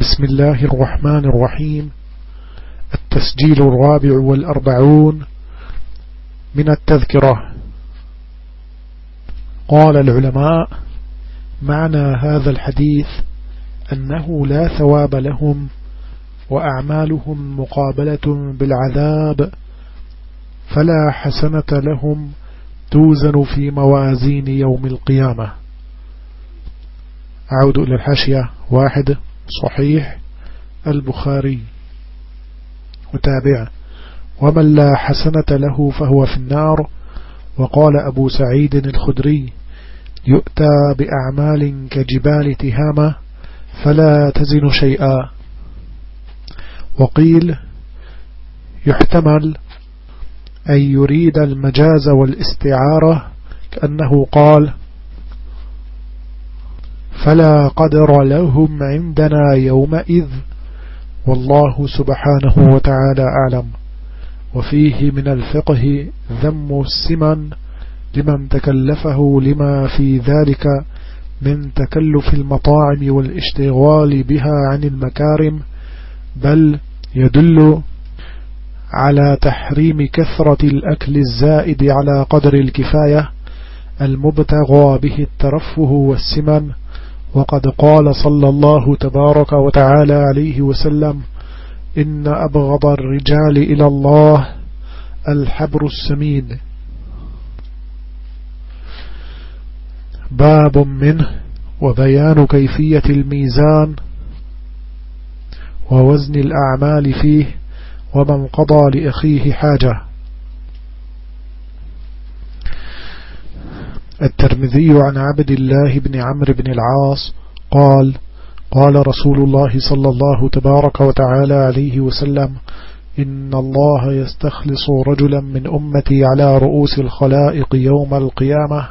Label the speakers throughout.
Speaker 1: بسم الله الرحمن الرحيم. التسجيل الرابع والأربعون من التذكرة. قال العلماء معنى هذا الحديث أنه لا ثواب لهم وأعمالهم مقابلة بالعذاب فلا حسنة لهم توزن في موازين يوم القيامة. أعود إلى الحاشية واحد. صحيح البخاري متابع ومن لا حسنة له فهو في النار. وقال أبو سعيد الخدري يؤتى بأعمال كجبال تهامة فلا تزن شيئا. وقيل يحتمل أن يريد المجاز والاستعارة كأنه قال فلا قدر لهم عندنا يومئذ والله سبحانه وتعالى أعلم. وفيه من الفقه ذم السمن لمن تكلفه لما في ذلك من تكلف المطاعم والاشتغال بها عن المكارم بل يدل على تحريم كثرة الأكل الزائد على قدر الكفاية المبتغى به الترفه والسمن وقد قال صلى الله تبارك وتعالى عليه وسلم إن أبغض الرجال إلى الله الحبر السمين. باب منه وبيان كيفية الميزان ووزن الأعمال فيه ومن قضى لأخيه حاجة. الترمذي عن عبد الله بن عمرو بن العاص قال قال رسول الله صلى الله تبارك وتعالى عليه وسلم إن الله يستخلص رجلا من أمتي على رؤوس الخلائق يوم القيامة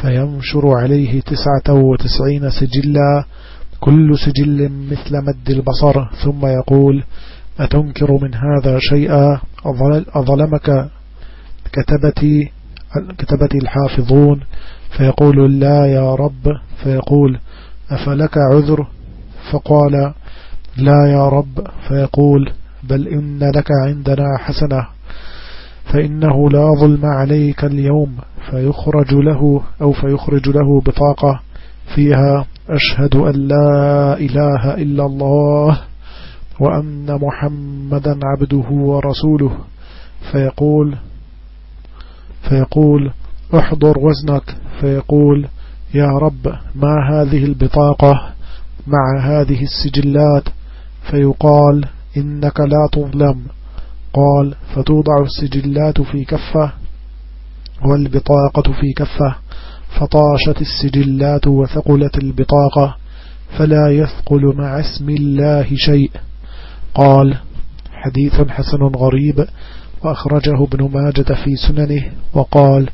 Speaker 1: فينشر عليه تسعة وتسعين سجلا كل سجل مثل مد البصر ثم يقول أتنكر من هذا شيئا؟ أظلمك كتبتي كتبتي الحافظون فيقول لا يا رب فيقول أفلك عذر؟ فقال لا يا رب فيقول بل إن لك عندنا حسنة فإنه لا ظلم عليك اليوم فيخرج له أو فيخرج له بطاقة فيها أشهد أن لا إله إلا الله وأن محمدا عبده ورسوله فيقول فيقول احضر وزنك. فيقول يا رب ما هذه البطاقة مع هذه السجلات؟ فيقال إنك لا تظلم. قال فتوضع السجلات في كفة والبطاقة في كفة فطاشت السجلات وثقلت البطاقة فلا يثقل مع اسم الله شيء. قال حديث حسن غريب. وأخرجه ابن ماجة في سننه وقال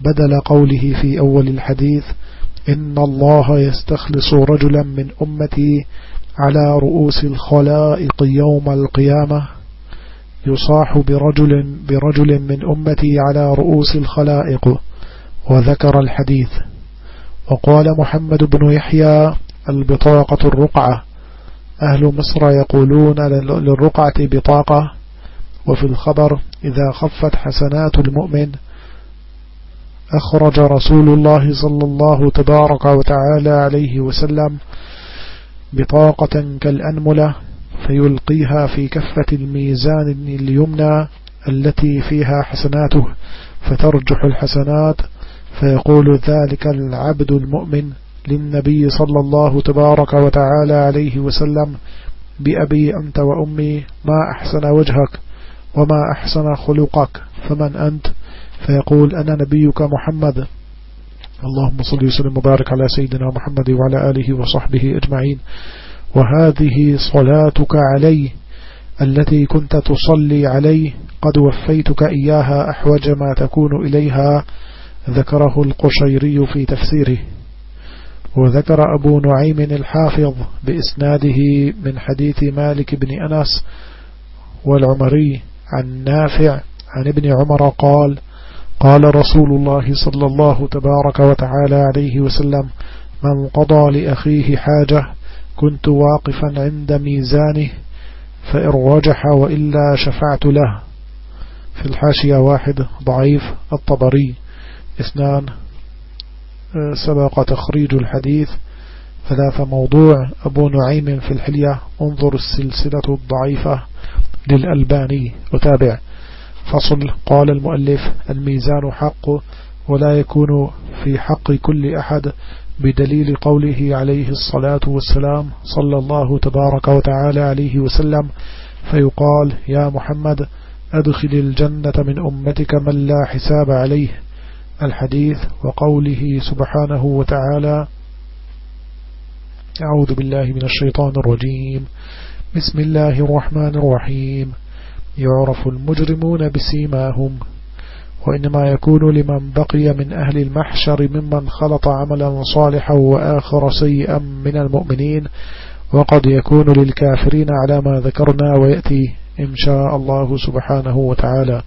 Speaker 1: بدل قوله في أول الحديث إن الله يستخلص رجلا من أمتي على رؤوس الخلائق يوم القيامة يصاح برجل, برجل من أمتي على رؤوس الخلائق وذكر الحديث. وقال محمد بن يحيى البطاقة الرقعة. أهل مصر يقولون للرقعة بطاقة. وفي الخبر إذا خفت حسنات المؤمن أخرج رسول الله صلى الله تبارك وتعالى عليه وسلم بطاقة كالأنملة فيلقيها في كفة الميزان اليمنى التي فيها حسناته فترجح الحسنات فيقول ذلك العبد المؤمن للنبي صلى الله تبارك وتعالى عليه وسلم بأبي أنت وأمي ما أحسن وجهك وما أحسن خلقك فمن أنت؟ فيقول أنا نبيك محمد. اللهم صل وسلم وبارك على سيدنا محمد وعلى آله وصحبه أجمعين. وهذه صلاتك عليه التي كنت تصلي عليه قد وفيتك إياها أحوج ما تكون إليها ذكره القشيري في تفسيره. وذكر أبو نعيم الحافظ بإسناده من حديث مالك بن أنس والعمري عن نافع عن ابن عمر قال قال رسول الله صلى الله تبارك وتعالى عليه وسلم من قضى لأخيه حاجة كنت واقفا عند ميزانه فإن رجح وإلا شفعت له. في الحاشية واحد ضعيف الطبري. اثنان سبق تخريج الحديث. ثلاثة موضوع أبو نعيم في الحلية انظر السلسلة الضعيفة. للألباني. وتابع. فصل. قال المؤلف الميزان حق ولا يكون في حق كل أحد بدليل قوله عليه الصلاة والسلام صلى الله تبارك وتعالى عليه وسلم. فيقال يا محمد أدخل الجنة من أمتك من لا حساب عليه. الحديث وقوله سبحانه وتعالى أعوذ بالله من الشيطان الرجيم. بسم الله الرحمن الرحيم. يعرف المجرمون بسيماهم وإنما يكون لمن بقي من أهل المحشر ممن خلط عملا صالحا وآخر سيئا من المؤمنين وقد يكون للكافرين على ما ذكرنا ويأتي إن شاء الله سبحانه وتعالى.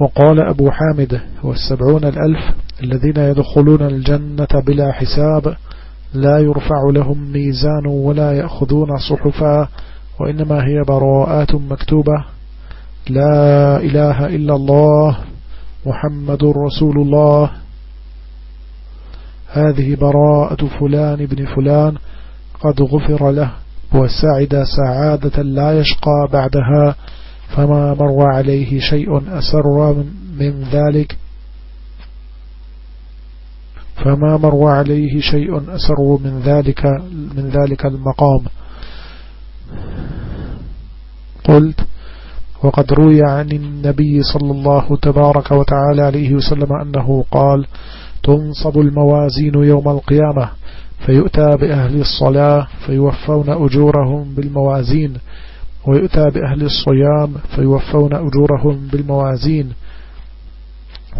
Speaker 1: وقال أبو حامد والسبعون الألف الذين يدخلون الجنة بلا حساب لا يرفع لهم ميزان ولا يأخذون صحفا وإنما هي براءات مكتوبة. لا إله إلا الله محمد رسول الله. هذه براءة فلان بن فلان قد غفر له وسعد سعادة لا يشقى بعدها فما مر عليه شيء أسر من ذلك. فما مر عليه شيء أسر من ذلك من ذلك المقام. قلت وقد روي عن النبي صلى الله تبارك وتعالى عليه وسلم أنه قال تنصب الموازين يوم القيامة فيؤتى بأهل الصلاة فيوفون أجورهم بالموازين ويؤتى بأهل الصيام فيوفون أجورهم بالموازين.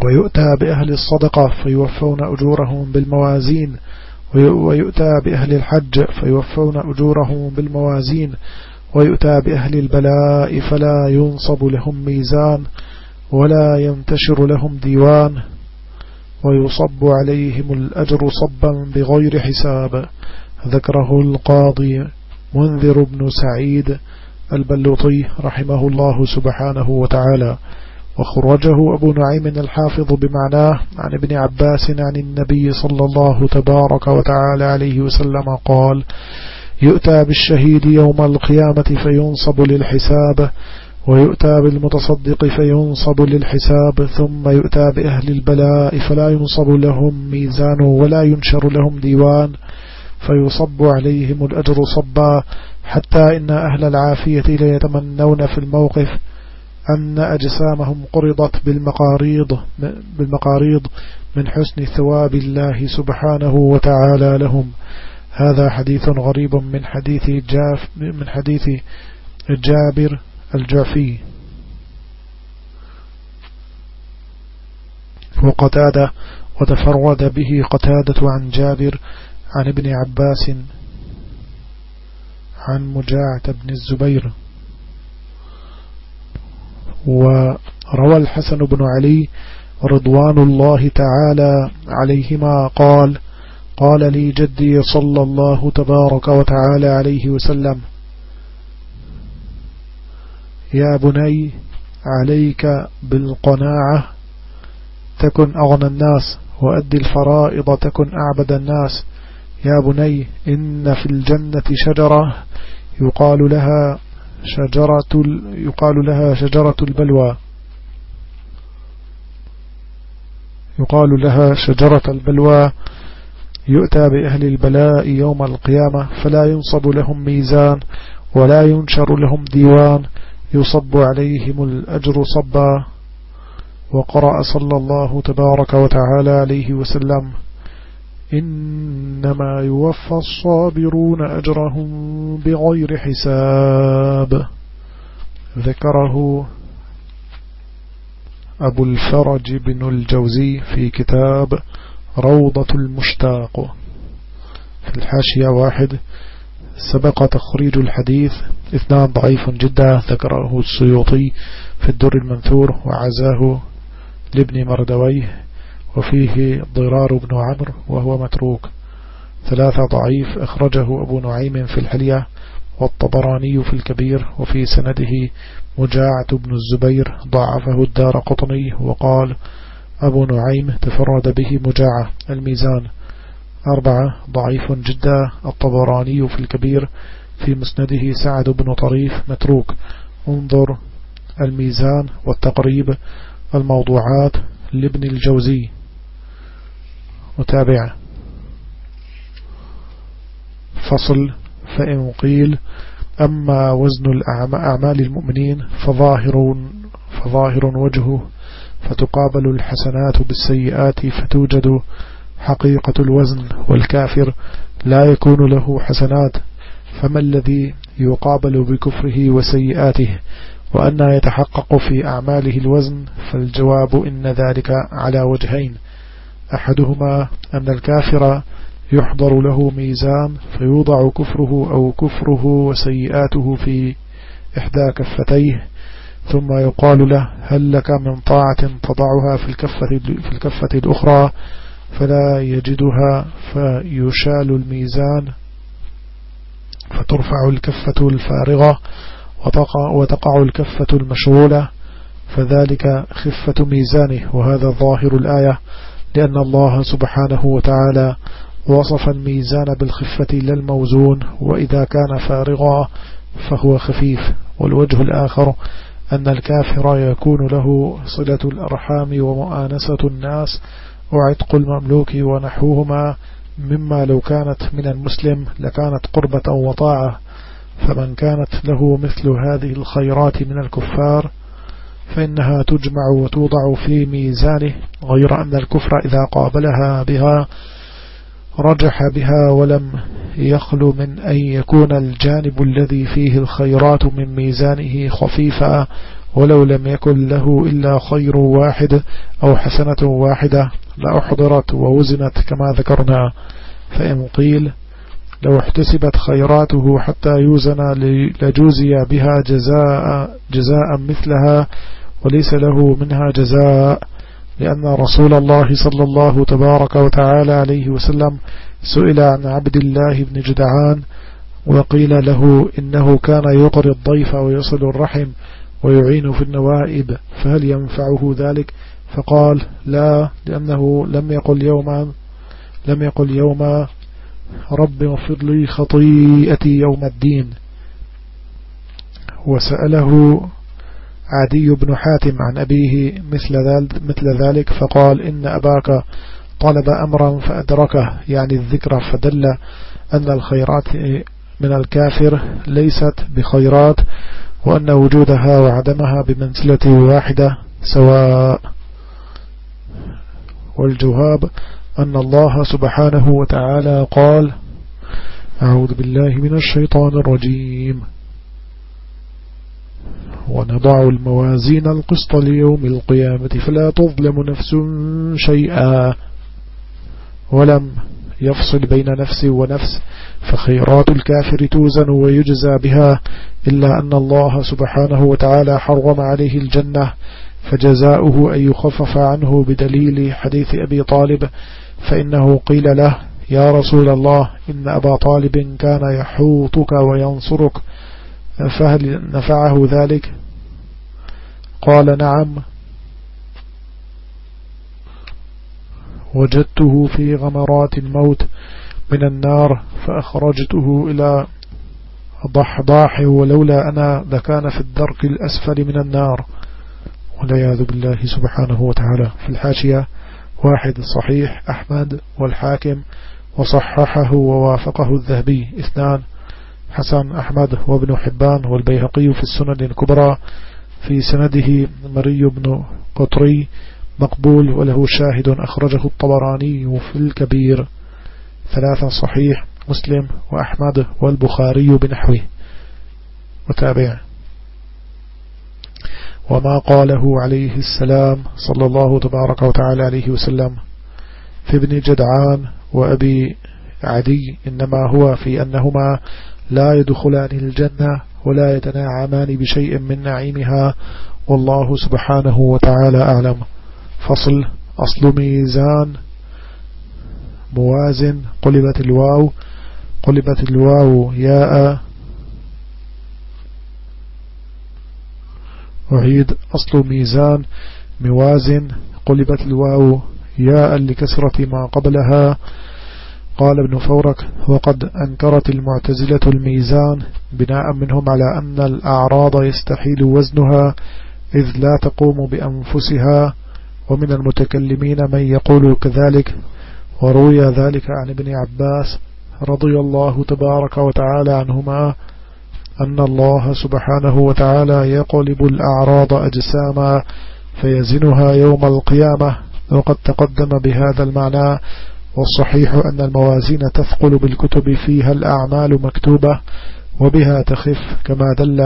Speaker 1: ويؤتى بأهل الصدقة فيوفون أجورهم بالموازين. ويؤتى بأهل الحج فيوفون أجورهم بالموازين. ويؤتى بأهل البلاء فلا ينصب لهم ميزان ولا ينتشر لهم ديوان. ويصب عليهم الأجر صبا بغير حساب. ذكره القاضي منذر بن سعيد البلوطي رحمه الله سبحانه وتعالى. وخرجه أبو نعيم الحافظ بمعناه عن ابن عباس عن النبي صلى الله تبارك وتعالى عليه وسلم قال يؤتى بالشهيد يوم القيامة فينصب للحساب ويؤتى بالمتصدق فينصب للحساب ثم يؤتى بأهل البلاء فلا ينصب لهم ميزان ولا ينشر لهم ديوان فيصب عليهم الأجر صبا حتى إن أهل العافية ليتمنون في الموقف أن أجسامهم قرضت بالمقاريض, بالمقاريض من حسن ثواب الله سبحانه وتعالى لهم. هذا حديث غريب من حديث جاف من حديث جابر الجعفي. وقتادة وتفرد به قتادة عن جابر عن ابن عباس عن مجاعة بن الزبير. وروى الحسن بن علي رضوان الله تعالى عليهما قال قال لي جدي صلى الله تبارك وتعالى عليه وسلم يا بني عليك بالقناعة تكن أغنى الناس وأدي الفرائض تكن أعبد الناس يا بني إن في الجنة شجرة يقال لها شجرة يقال لها شجرة البلوى. يقال لها شجرة البلوى يؤتى بأهل البلاء يوم القيامة فلا ينصب لهم ميزان ولا ينشر لهم ديوان. يصب عليهم الأجر صبا. وقرأ صلى الله تبارك وتعالى عليه وسلم إنما يوفى الصابرون أجرهم بغير حساب. ذكره أبو الفرج بن الجوزي في كتاب روضة المشتاق. في الحاشية واحد سبق تخريج الحديث. إثنان ضعيف جدا ذكره السيوطي في الدر المنثور وعزاه لابن مردويه. وفيه ضرار بن عمرو وهو متروك. ثلاثة ضعيف أخرجه أبو نعيم في الحلية والطبراني في الكبير وفي سنده مجاعة بن الزبير ضعفه الدار قطني وقال أبو نعيم تفرد به مجاعة الميزان. أربعة ضعيف جدا الطبراني في الكبير في مسنده سعد بن طريف متروك. انظر الميزان والتقريب الموضوعات لابن الجوزي. متابع فصل فإن قيل أما وزن أعمال المؤمنين فظاهر, فظاهر وجهه فتقابل الحسنات بالسيئات فتوجد حقيقة الوزن والكافر لا يكون له حسنات. فما الذي يقابل بكفره وسيئاته؟ وأن يتحقق في أعماله الوزن فالجواب إن ذلك على وجهين. أحدهما أن الكافر يحضر له ميزان فيوضع كفره أو كفره وسيئاته في إحدى كفتيه ثم يقال له هل لك من طاعة تضعها في الكفة, في الكفة الأخرى؟ فلا يجدها فيشال الميزان فترفع الكفة الفارغة وتقع, وتقع الكفة المشغولة فذلك خفة ميزانه. وهذا ظاهر الآية. لأن الله سبحانه وتعالى وصف الميزان بالخفة للموزون وإذا كان فارغا فهو خفيف. والوجه الآخر أن الكافر يكون له صلة الأرحام ومؤانسة الناس وعتق المملوك ونحوهما مما لو كانت من المسلم لكانت قربة وطاعة. فمن كانت له مثل هذه الخيرات من الكفار فإنها تجمع وتوضع في ميزانه غير أن الكفر إذا قابلها بها رجح بها ولم يخلو من أن يكون الجانب الذي فيه الخيرات من ميزانه خفيفا ولو لم يكن له إلا خير واحد أو حسنة واحدة لأحضرت ووزنت كما ذكرنا. فإن قيل لو احتسبت خيراته حتى يوزن لجوزي بها جزاء, جزاء مثلها وليس له منها جزاء لأن رسول الله صلى الله تبارك وتعالى عليه وسلم سئل عن عبد الله بن جدعان وقيل له إنه كان يقري الضيف ويصل الرحم ويعين في النوائب فهل ينفعه ذلك؟ فقال لا لأنه لم يقل يوما لم يقل يوما رب اغفر لي خطيئتي يوم الدين. وسأله عدي بن حاتم عن أبيه مثل ذلك, مثل ذلك فقال إن أباك طلب أمرا فأدركه يعني الذكر فدل أن الخيرات من الكافر ليست بخيرات وأن وجودها وعدمها بمنزلة واحدة سواء والجواب أن الله سبحانه وتعالى قال أعوذ بالله من الشيطان الرجيم. ونضع الموازين القسط ليوم القيامة فلا تظلم نفس شيئا ولم يفصل بين نفس ونفس فخيرات الكافر توزن ويجزى بها إلا أن الله سبحانه وتعالى حرم عليه الجنة فجزاؤه أن يخفف عنه بدليل حديث أبي طالب فإنه قيل له يا رسول الله إن أبا طالب كان يحوطك وينصرك فهل نفعه ذلك؟ قال نعم. وجدته في غمرات الموت من النار فأخرجته إلى ضحضاح ولولا أنا لكان في الدرك الأسفل من النار. والعياذ بالله سبحانه وتعالى. في الحاشية واحد صحيح أحمد والحاكم وصححه ووافقه الذهبي. اثنان حسن أحمد وابن حبان والبيهقي في السنن الكبرى. في سنده مري بن قطري مقبول وله شاهد أخرجه الطبراني في الكبير. ثلاثا صحيح مسلم وأحمد والبخاري بنحوه. وتابع وما قاله عليه السلام صلى الله تبارك وتعالى عليه وسلم في ابن جدعان وأبي عدي إنما هو في أنهما لا يدخلان الجنة ولا يتناعمان بشيء من نعيمها والله سبحانه وتعالى أعلم. فصل أصل ميزان موازن قلبت الواو قلبت الواو ياء أعيد أصل ميزان موازن قلبت الواو ياء لكسرة ما قبلها. قال ابن فورك وقد أنكرت المعتزلة الميزان بناء منهم على أن الأعراض يستحيل وزنها إذ لا تقوم بأنفسها. ومن المتكلمين من يقول كذلك وروي ذلك عن ابن عباس رضي الله تبارك وتعالى عنهما. أن الله سبحانه وتعالى يقلب الأعراض أجساما فيزنها يوم القيامة وقد تقدم بهذا المعنى والصحيح أن الموازين تثقل بالكتب فيها الأعمال مكتوبة وبها تخف كما دل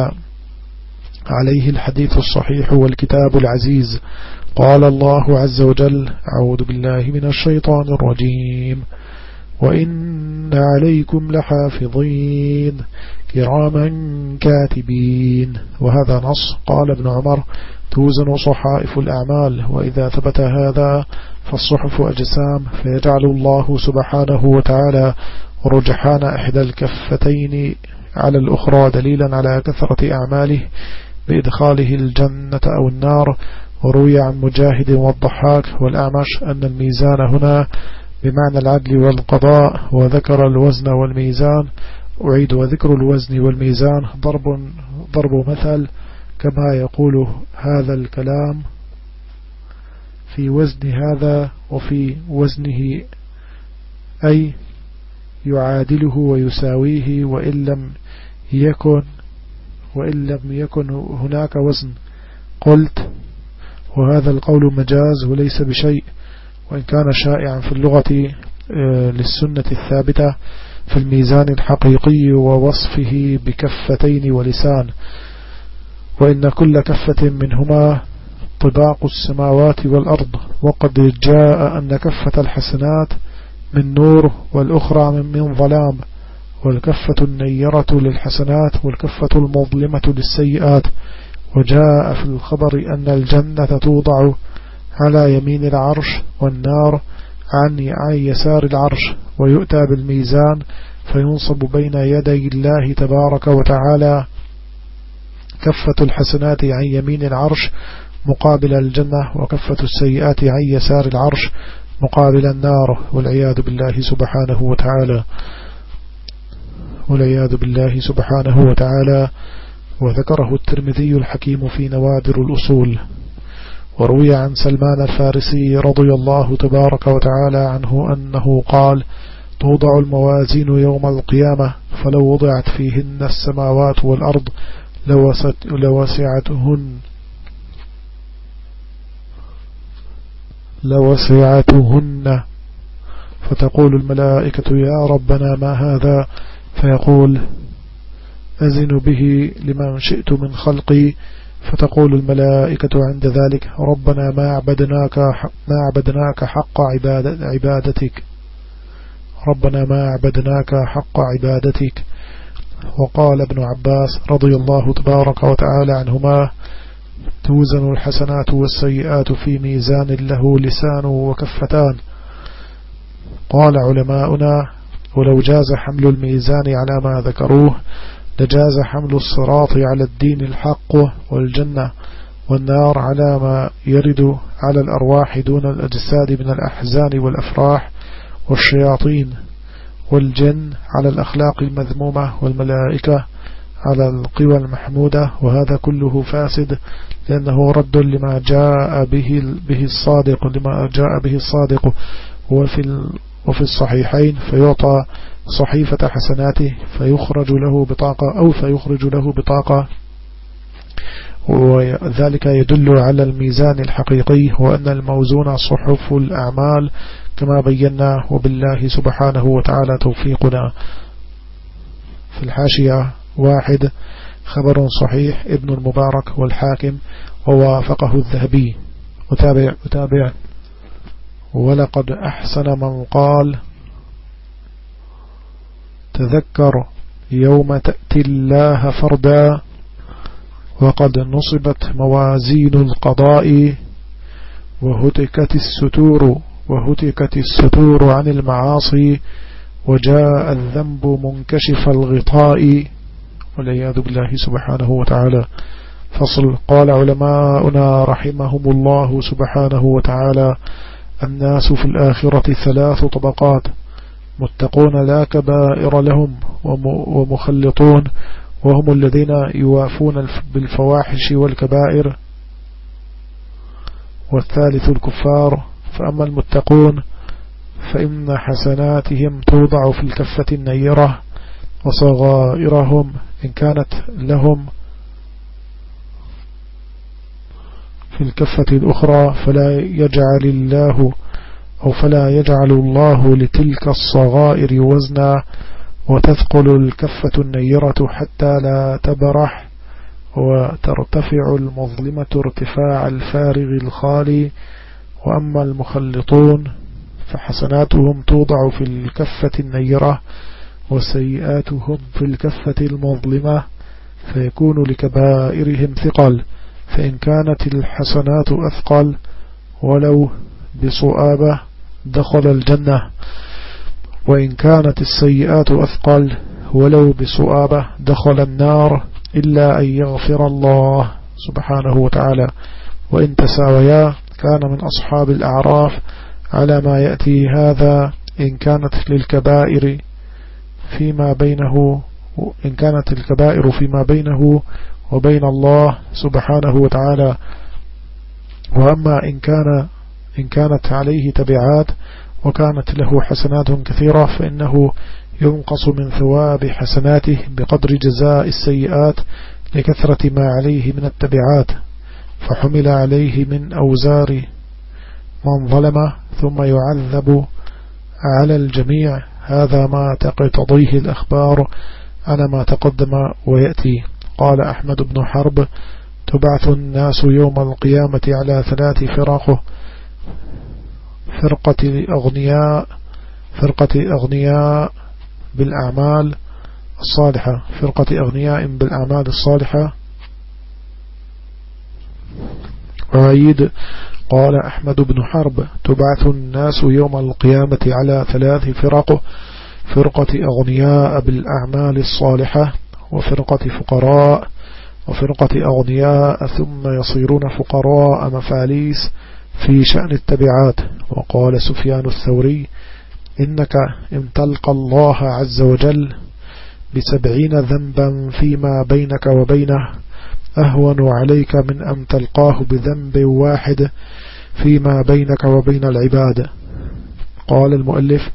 Speaker 1: عليه الحديث الصحيح والكتاب العزيز. قال الله عز وجل أعوذ بالله من الشيطان الرجيم. وإن عليكم لحافظين كراما كاتبين وهذا نص قال ابن عمر توزن صحائف الأعمال وإذا ثبت هذا فالصحف أجسام فيجعل الله سبحانه وتعالى رجحان إحدى الكفتين على الأخرى دليلا على كثرة أعماله بإدخاله الجنة أو النار وروي عن مجاهد والضحاك والأعمش أن الميزان هنا بمعنى العدل والقضاء وذكر الوزن والميزان. أعيد وذكر الوزن والميزان. ضرب, ضرب مثل كما يقول هذا الكلام في وزن هذا وفي وزنه أي يعادله ويساويه وإن لم يكن وإن لم يكن هناك وزن. قلت وهذا القول مجاز وليس بشيء. وإن كان شائعا في اللغة آه، للسنة الثابتة في الميزان الحقيقي ووصفه بكفتين ولسان. وإن كل كفة منهما طباق السماوات والأرض. وقد جاء أن كفة الحسنات من نور والأخرى من ظلام. والكفة النيرة للحسنات والكفة المظلمة للسيئات. وجاء في الخبر أن الجنة توضع على يمين العرش والنار عن عن يسار العرش ويؤتى بالميزان فينصب بين يدي الله تبارك وتعالى كفة الحسنات عن يمين العرش مقابل الجنة وكفة السيئات عن يسار العرش مقابل النار والعياذ بالله سبحانه وتعالى والعياذ بالله سبحانه وتعالى. وذكره الترمذي الحكيم في نوادر الأصول. وروي عن سلمان الفارسي رضي الله تبارك وتعالى عنه أنه قال توضع الموازين يوم القيامة فلو وضعت فيهن السماوات والأرض لوسعتهن لوسعتهن فتقول الملائكة يا ربنا ما هذا؟ فيقول أزن به لمن شئت من خلقي فتقول الملائكة عند ذلك ربنا ما عبدناك, ما عبدناك حق عبادتك. ربنا ما عبدناك حق عبادتك. وقال ابن عباس رضي الله تبارك وتعالى عنهما توزن الحسنات والسيئات في ميزان له لسان وكفتان. قال علماؤنا ولو جاز حمل الميزان على ما ذكروه لجاز حمل الصراط على الدين الحق والجنة والنار على ما يرد على الأرواح دون الأجساد من الأحزان والأفراح والشياطين والجن على الأخلاق المذمومة والملائكة على القوى المحمودة وهذا كله فاسد لأنه رد لما جاء به به الصادق لما جاء به الصادق. وفي وفي الصحيحين فيعطى صحيفة حسناته فيخرج له بطاقة أو فيخرج له بطاقة. وذلك يدل على الميزان الحقيقي وأن الموزون صحف الأعمال كما بينا وبالله سبحانه وتعالى توفيقنا. في الحاشية واحد خبر صحيح ابن المبارك والحاكم ووافقه الذهبي. وتابع, وتابع ولقد أحسن من قال تذكر يوم تأتي الله فردا وقد نصبت موازين القضاء وهتكت الستور وهتكت الستور عن المعاصي وجاء الذنب منكشف الغطاء والعياذ بالله سبحانه وتعالى. فصل. قال علماؤنا رحمهم الله سبحانه وتعالى الناس في الآخرة ثلاث طبقات متقون لا كبائر لهم ومخلطون وهم الذين يوافون بالفواحش والكبائر. والثالث الكفار. فأما المتقون فإن حسناتهم توضع في الكفة النيرة وصغائرهم إن كانت لهم في الكفة الأخرى فلا يجعل الله أو فلا يجعل الله لتلك الصغائر وزنا وتثقل الكفة النيرة حتى لا تبرح وترتفع المظلمة ارتفاع الفارغ الخالي. وأما المخلطون فحسناتهم توضع في الكفة النيرة وسيئاتهم في الكفة المظلمة فيكون لكبائرهم ثقل فإن كانت الحسنات أثقل ولو بصؤابة دخل الجنة. وإن كانت السيئات أثقل ولو بصؤابة دخل النار إلا أن يغفر الله سبحانه وتعالى. وإن تساويا كان من أصحاب الأعراف على ما يأتي هذا إن كانت للكبائر فيما بينه إن كانت الكبائر فيما بينه وبين الله سبحانه وتعالى. وأما إن كان إن كانت عليه تبعات وكانت له حسنات كثيرة فإنه ينقص من ثواب حسناته بقدر جزاء السيئات لكثرة ما عليه من التبعات. فحمل عليه من أوزار من ظلمه ثم يعذب على الجميع. هذا ما تقتضيه الأخبار على ما تقدم ويأتي. قال أحمد بن حرب تبعث الناس يوم القيامة على ثلاث فرق فرقة أغنياء فرقة أغنياء بالأعمال الصالحة. فرقة أغنياء بالأعمال الصالحة. وعيد قال أحمد بن حرب تبعث الناس يوم القيامة على ثلاث فرق فرقة أغنياء بالأعمال الصالحة. وفرقة فقراء وفرقة أغنياء ثم يصيرون فقراء مفاليس في شأن التبعات. وقال سفيان الثوري إنك إن تلقى الله عز وجل بسبعين ذنبا فيما بينك وبينه أهون عليك من أن تلقاه بذنب واحد فيما بينك وبين العباد. قال المؤلف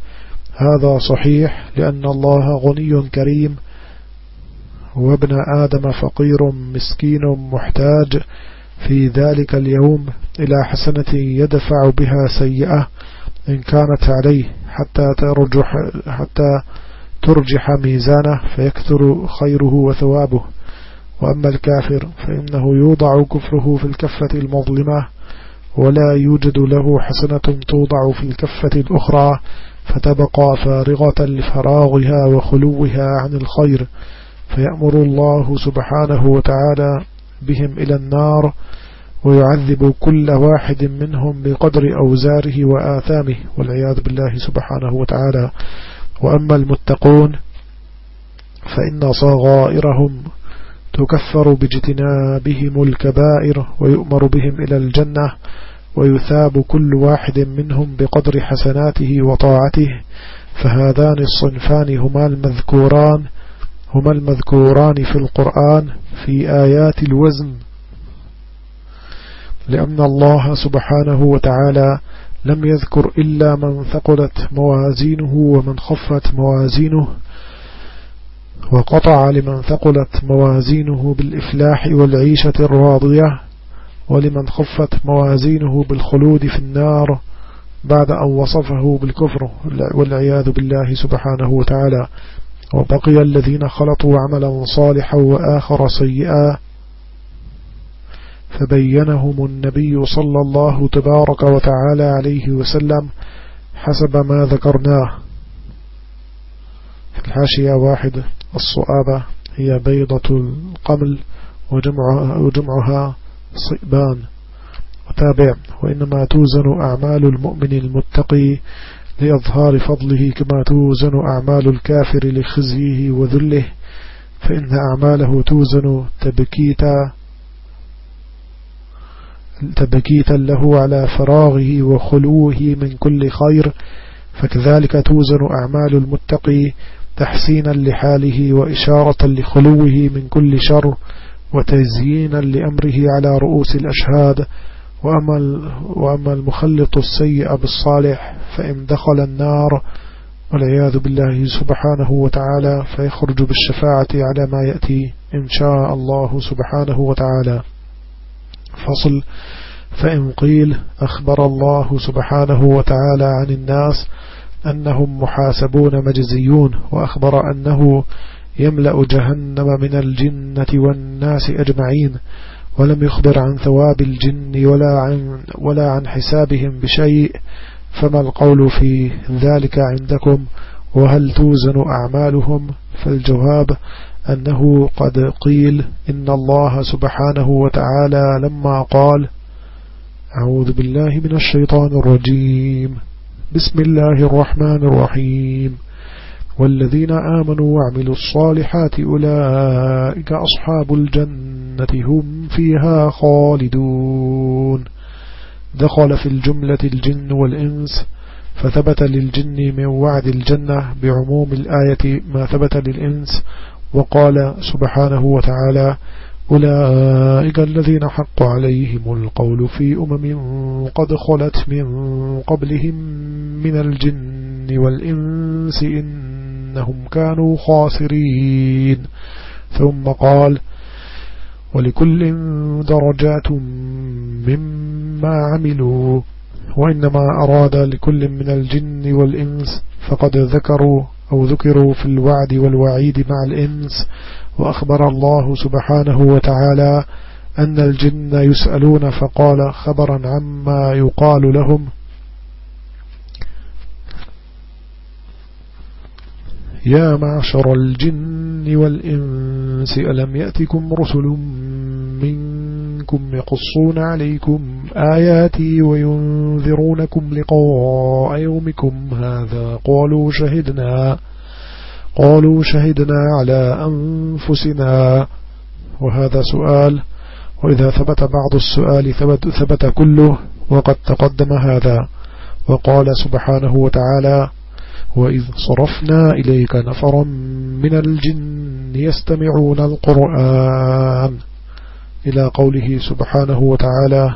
Speaker 1: هذا صحيح لأن الله غني كريم وابن آدم فقير مسكين محتاج في ذلك اليوم إلى حسنة يدفع بها سيئة إن كانت عليه حتى ترجح, حتى ترجح ميزانه فيكثر خيره وثوابه. وأما الكافر فإنه يوضع كفره في الكفة المظلمة ولا يوجد له حسنة توضع في الكفة الأخرى فتبقى فارغة لفراغها وخلوها عن الخير. فيأمر الله سبحانه وتعالى بهم إلى النار ويعذب كل واحد منهم بقدر أوزاره وآثامه والعياذ بالله سبحانه وتعالى. وأما المتقون فإن صغائرهم تكفر باجتنابهم الكبائر ويؤمر بهم إلى الجنة ويثاب كل واحد منهم بقدر حسناته وطاعته. فهذان الصنفان هما المذكوران هما المذكوران في القرآن في آيات الوزن. لأن الله سبحانه وتعالى لم يذكر إلا من ثقلت موازينه ومن خفت موازينه وقطع لمن ثقلت موازينه بالإفلاح والعيشة الراضية ولمن خفت موازينه بالخلود في النار بعد أن وصفه بالكفر والعياذ بالله سبحانه وتعالى. وبقي الذين خلطوا عملا صالحا وآخر سيئا فبينهم النبي صلى الله تبارك وتعالى عليه وسلم حسب ما ذكرناه. الحاشية واحد الصؤابة هي بيضة القمل وجمعها, وجمعها صئبان. وتابع وإنما توزن أعمال المؤمن المتقي لإظهار فضله كما توزن أعمال الكافر لخزيه وذله فإن أعماله توزن تبكيتا تبكيتا له على فراغه وخلوه من كل خير فكذلك توزن أعمال المتقي تحسينا لحاله وإشارة لخلوه من كل شر وتزيينا لأمره على رؤوس الأشهاد وأما, وأما المخلط السيء بالصالح فإن دخل النار والعياذ بالله سبحانه وتعالى فيخرج بالشفاعة على ما يأتي إن شاء الله سبحانه وتعالى. فصل فإن قيل أخبر الله سبحانه وتعالى عن الناس أنهم محاسبون مجزيون وأخبر أنه يملأ جهنم من الجنة والناس أجمعين. ولم يخبر عن ثواب الجن ولا عن, ولا عن حسابهم بشيء فما القول في ذلك عندكم؟ وهل توزن أعمالهم؟ فالجواب أنه قد قيل إن الله سبحانه وتعالى لما قال أعوذ بالله من الشيطان الرجيم. بسم الله الرحمن الرحيم. والذين آمنوا وعملوا الصالحات أولئك أصحاب الجنة هم فيها خالدون. دخل في الجملة الجن والإنس فثبت للجن من وعد الجنة بعموم الآية ما ثبت للإنس وقال سبحانه وتعالى أولئك الذين حق عليهم القول في أمم قد خلت من قبلهم من الجن والإنس إنهم كانوا خاسرين. ثم قال ولكل درجات مما عملوا وإنما أراد لكل من الجن والإنس فقد ذكروا أو ذكروا في الوعد والوعيد مع الإنس وأخبر الله سبحانه وتعالى أن الجن يسألون فقال خبرا عما يقال لهم. يا معشر الجن والإنس ألم يأتكم رسل منكم يقصون عليكم آياتي وينذرونكم لقاء يومكم هذا؟ قالوا شهدنا. قالوا شهدنا على أنفسنا. وهذا سؤال. وإذا ثبت بعض السؤال ثبت, ثبت كله وقد تقدم هذا. وقال سبحانه وتعالى وإذ صرفنا إليك نفرا من الجن يستمعون القرآن. إلى قوله سبحانه وتعالى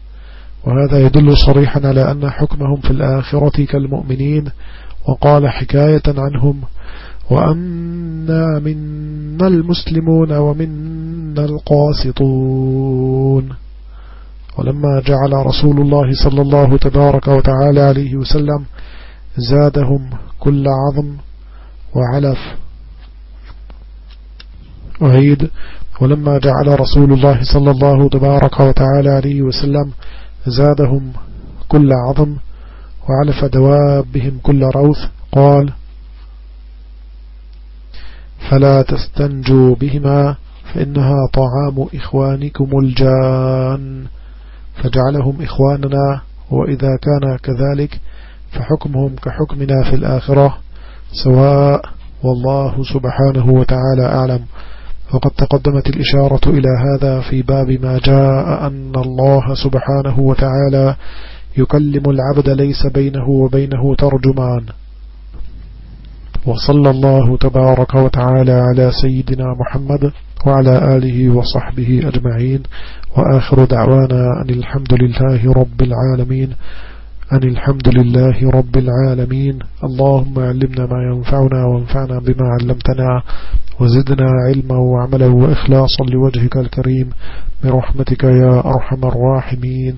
Speaker 1: وهذا يدل صريحا على أن حكمهم في الآخرة كالمؤمنين وقال حكاية عنهم وأنا منا المسلمون ومنا القاسطون. ولما جعل رسول الله صلى الله تبارك وتعالى عليه وسلم زادهم كل عظم وعلف أعيد ولما جعل رسول الله صلى الله تبارك وتعالى عليه وسلم زادهم كل عظم وعلف دوابهم كل روث. قال فلا تستنجوا بهما فإنها طعام إخوانكم الجان. فجعلهم إخواننا وإذا كان كذلك فحكمهم كحكمنا في الآخرة سواء والله سبحانه وتعالى أعلم. وقد تقدمت الإشارة إلى هذا في باب ما جاء أن الله سبحانه وتعالى يكلم العبد ليس بينه وبينه ترجمان. وصلى الله تبارك وتعالى على سيدنا محمد وعلى آله وصحبه أجمعين. وآخر دعوانا أن الحمد لله رب العالمين. أن الحمد لله رب العالمين. اللهم علمنا ما ينفعنا وانفعنا بما علمتنا. وزدنا علما وعملا وإخلاصا لوجهك الكريم برحمتك يا أرحم الراحمين.